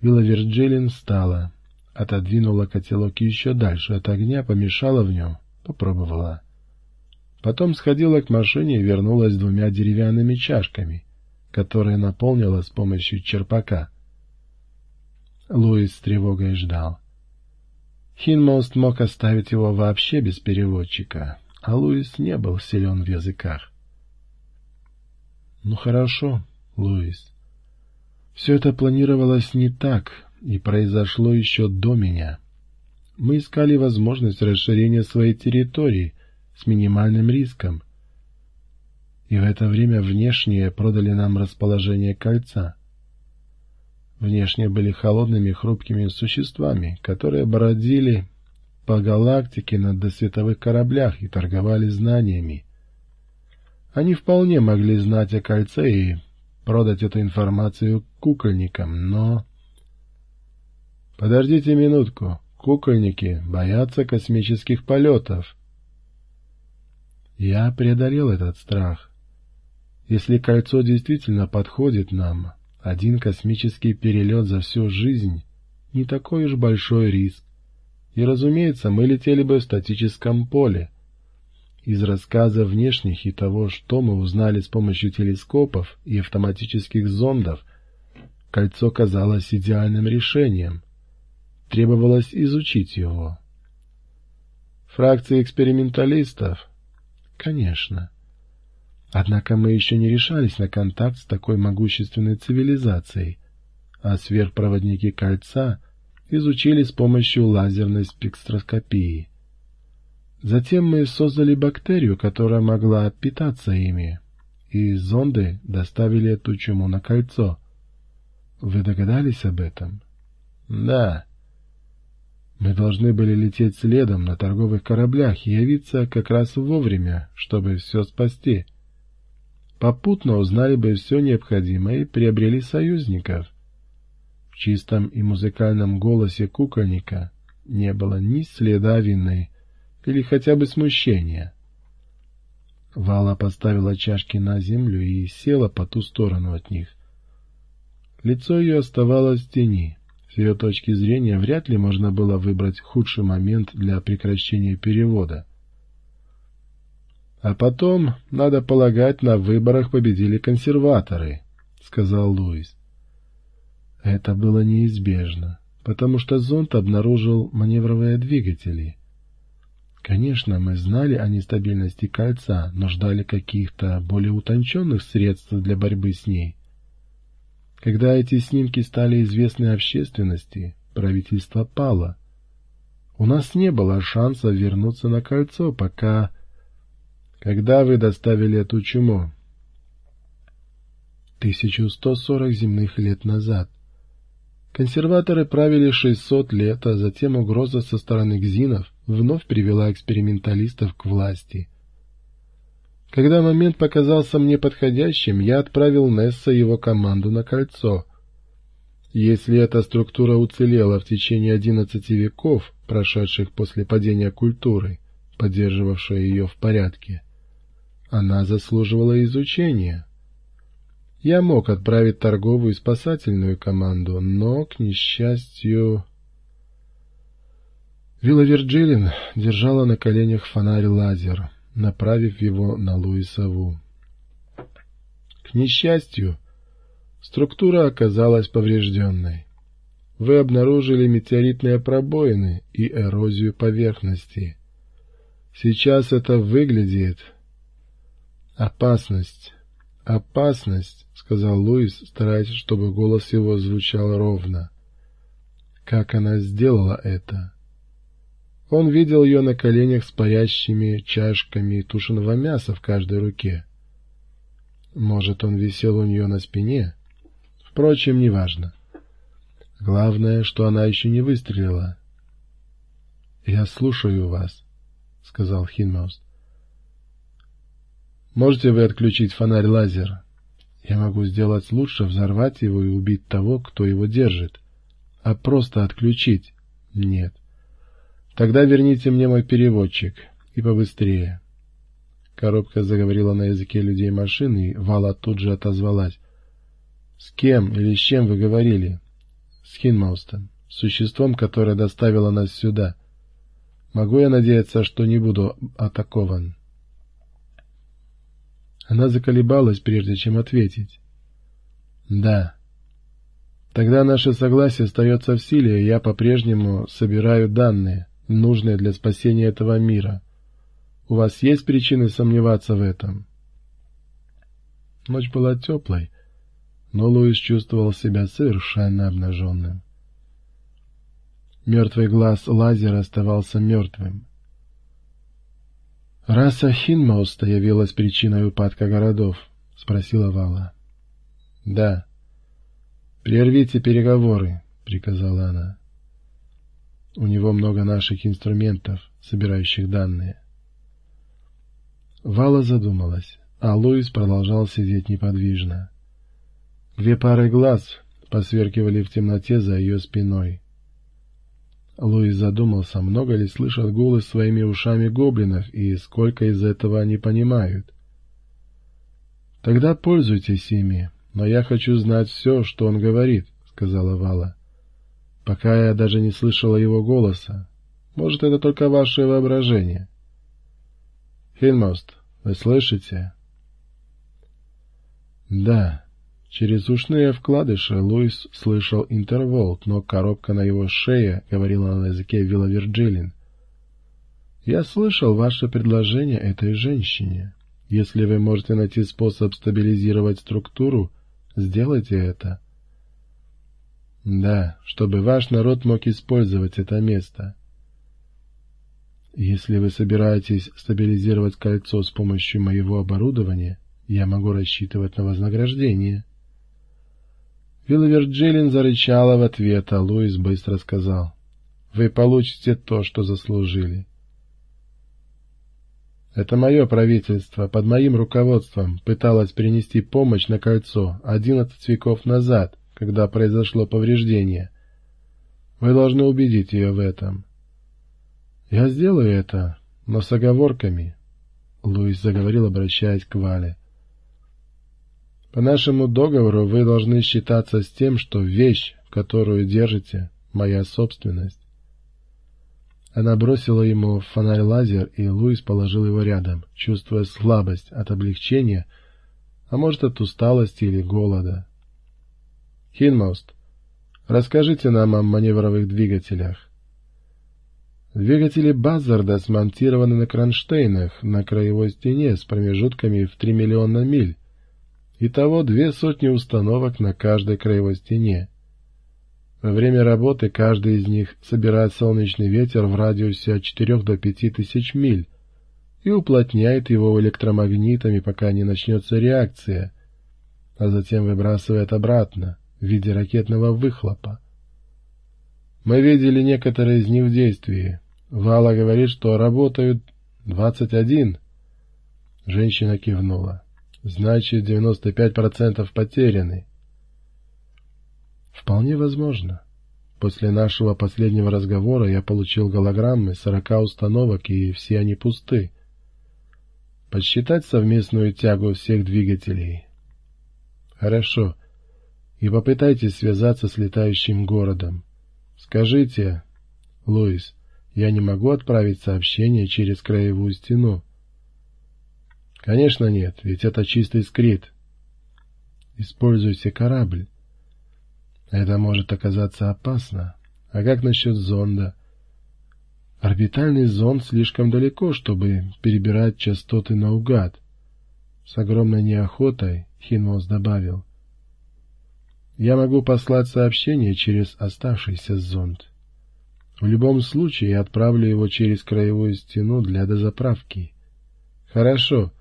Вилла Вирджилин встала, отодвинула котелок еще дальше от огня, помешала в нем, попробовала. Потом сходила к машине и вернулась с двумя деревянными чашками, которые наполнила с помощью черпака. Луис с тревогой ждал. Хинмост мог оставить его вообще без переводчика, а Луис не был силен в языках. «Ну хорошо, Луис. Все это планировалось не так и произошло еще до меня. Мы искали возможность расширения своей территории с минимальным риском. И в это время внешние продали нам расположение кольца. Внешне были холодными хрупкими существами, которые бродили по галактике на досветовых кораблях и торговали знаниями. Они вполне могли знать о кольце и продать эту информацию кукольникам, но... Подождите минутку. Кукольники боятся космических полетов. Я преодолел этот страх. Если кольцо действительно подходит нам, один космический перелет за всю жизнь — не такой уж большой риск. И, разумеется, мы летели бы в статическом поле. Из рассказа внешних и того, что мы узнали с помощью телескопов и автоматических зондов, кольцо казалось идеальным решением. Требовалось изучить его. Фракции эксперименталистов? Конечно. Однако мы еще не решались на контакт с такой могущественной цивилизацией, а сверхпроводники кольца изучили с помощью лазерной спектроскопии. Затем мы создали бактерию, которая могла питаться ими, и зонды доставили эту чуму на кольцо. Вы догадались об этом? Да. Мы должны были лететь следом на торговых кораблях и явиться как раз вовремя, чтобы все спасти. — попутно узнали бы все необходимое и приобрели союзников. В чистом и музыкальном голосе кукольника не было ни следа вины или хотя бы смущения. Вала поставила чашки на землю и села по ту сторону от них. Лицо ее оставалось в тени. С ее точки зрения вряд ли можно было выбрать худший момент для прекращения перевода. А потом, надо полагать, на выборах победили консерваторы, — сказал Луис. Это было неизбежно, потому что зонд обнаружил маневровые двигатели. Конечно, мы знали о нестабильности кольца, но ждали каких-то более утонченных средств для борьбы с ней. Когда эти снимки стали известны общественности, правительство пало. У нас не было шанса вернуться на кольцо, пока когда вы доставили эту чуму? 1140 земных лет назад. Консерваторы правили 600 лет, а затем угроза со стороны гзинов вновь привела эксперименталистов к власти. Когда момент показался мне подходящим, я отправил Несса и его команду на кольцо. Если эта структура уцелела в течение одиннадцати веков, прошедших после падения культуры, поддерживавшей ее в порядке, она заслуживала изучения. Я мог отправить торговую и спасательную команду, но, к несчастью... Вилла Вирджилин держала на коленях фонарь-лазер, направив его на Луисову. К несчастью, структура оказалась поврежденной. Вы обнаружили метеоритные пробоины и эрозию поверхности. Сейчас это выглядит «Опасность! Опасность!» — сказал Луис, стараясь, чтобы голос его звучал ровно. Как она сделала это? Он видел ее на коленях с парящими чашками тушеного мяса в каждой руке. Может, он висел у нее на спине? Впрочем, неважно. Главное, что она еще не выстрелила. — Я слушаю вас, — сказал Хинмост. Можете вы отключить фонарь-лазер? Я могу сделать лучше, взорвать его и убить того, кто его держит. А просто отключить? Нет. Тогда верните мне мой переводчик. И побыстрее. Коробка заговорила на языке людей машины, и Вала тут же отозвалась. — С кем или с чем вы говорили? — с Хинмаустом, существом, которое доставило нас сюда. Могу я надеяться, что не буду атакован?» Она заколебалась, прежде чем ответить. «Да. Тогда наше согласие остается в силе, и я по-прежнему собираю данные, нужные для спасения этого мира. У вас есть причины сомневаться в этом?» Ночь была теплой, но Луис чувствовал себя совершенно обнаженным. Мертвый глаз лазера оставался мертвым. «Раса Хинмауста явилась причиной упадка городов?» — спросила Вала. «Да». «Прервите переговоры», — приказала она. «У него много наших инструментов, собирающих данные». Вала задумалась, а Луис продолжал сидеть неподвижно. Две пары глаз посверкивали в темноте за ее спиной. Луис задумался, много ли слышат голос своими ушами гоблинов и сколько из этого они понимают. «Тогда пользуйтесь ими, но я хочу знать все, что он говорит», — сказала Вала. «Пока я даже не слышала его голоса. Может, это только ваше воображение». «Хинмост, вы слышите?» «Да». Через ушные вкладыши Луис слышал интерволт, но коробка на его шее говорила на языке Вилла Вирджилин. «Я слышал ваше предложение этой женщине. Если вы можете найти способ стабилизировать структуру, сделайте это». «Да, чтобы ваш народ мог использовать это место». «Если вы собираетесь стабилизировать кольцо с помощью моего оборудования, я могу рассчитывать на вознаграждение». Вилверджилин зарычала в ответ, а Луис быстро сказал, «Вы получите то, что заслужили». Это мое правительство под моим руководством пыталось принести помощь на кольцо одиннадцать веков назад, когда произошло повреждение. Вы должны убедить ее в этом. Я сделаю это, но с оговорками, — Луис заговорил, обращаясь к Вале. По нашему договору вы должны считаться с тем, что вещь, которую держите, моя собственность. Она бросила ему фонарь-лазер, и Луис положил его рядом, чувствуя слабость от облегчения, а может от усталости или голода. Хинмост, расскажите нам о маневровых двигателях. Двигатели Баззарда смонтированы на кронштейнах на краевой стене с промежутками в 3 миллиона миль, Итого две сотни установок на каждой краевой стене. Во время работы каждый из них собирает солнечный ветер в радиусе от 4 до 5 тысяч миль и уплотняет его электромагнитами, пока не начнется реакция, а затем выбрасывает обратно в виде ракетного выхлопа. Мы видели некоторые из них в действии. Вала говорит, что работают 21. Женщина кивнула. Значит, 95% потеряны. Вполне возможно. После нашего последнего разговора я получил голограммы 40 установок, и все они пусты. Подсчитать совместную тягу всех двигателей. Хорошо. И попытайтесь связаться с летающим городом. Скажите, Луис, я не могу отправить сообщение через краевую стену. Конечно нет, ведь это чистый скрит. Используйте корабль. Это может оказаться опасно. А как насчет зонда? Орбитальный зонд слишком далеко, чтобы перебирать частоты наугад. С огромной неохотой Хинмос добавил. Я могу послать сообщение через оставшийся зонд. В любом случае я отправлю его через краевую стену для дозаправки. Хорошо.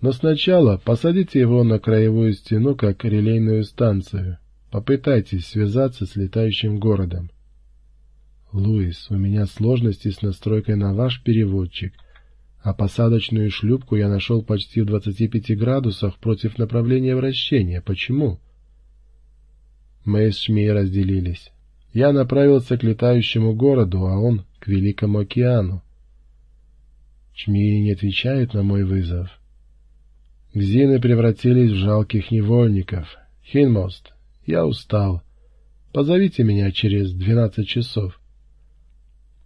Но сначала посадите его на краевую стену, как релейную станцию. Попытайтесь связаться с летающим городом. Луис, у меня сложности с настройкой на ваш переводчик, а посадочную шлюпку я нашел почти в 25 градусах против направления вращения. Почему? Мы с Шми разделились. Я направился к летающему городу, а он — к Великому океану. Шми не отвечает на мой вызов. Гзины превратились в жалких невольников. Хинмост, я устал. Позовите меня через двенадцать часов.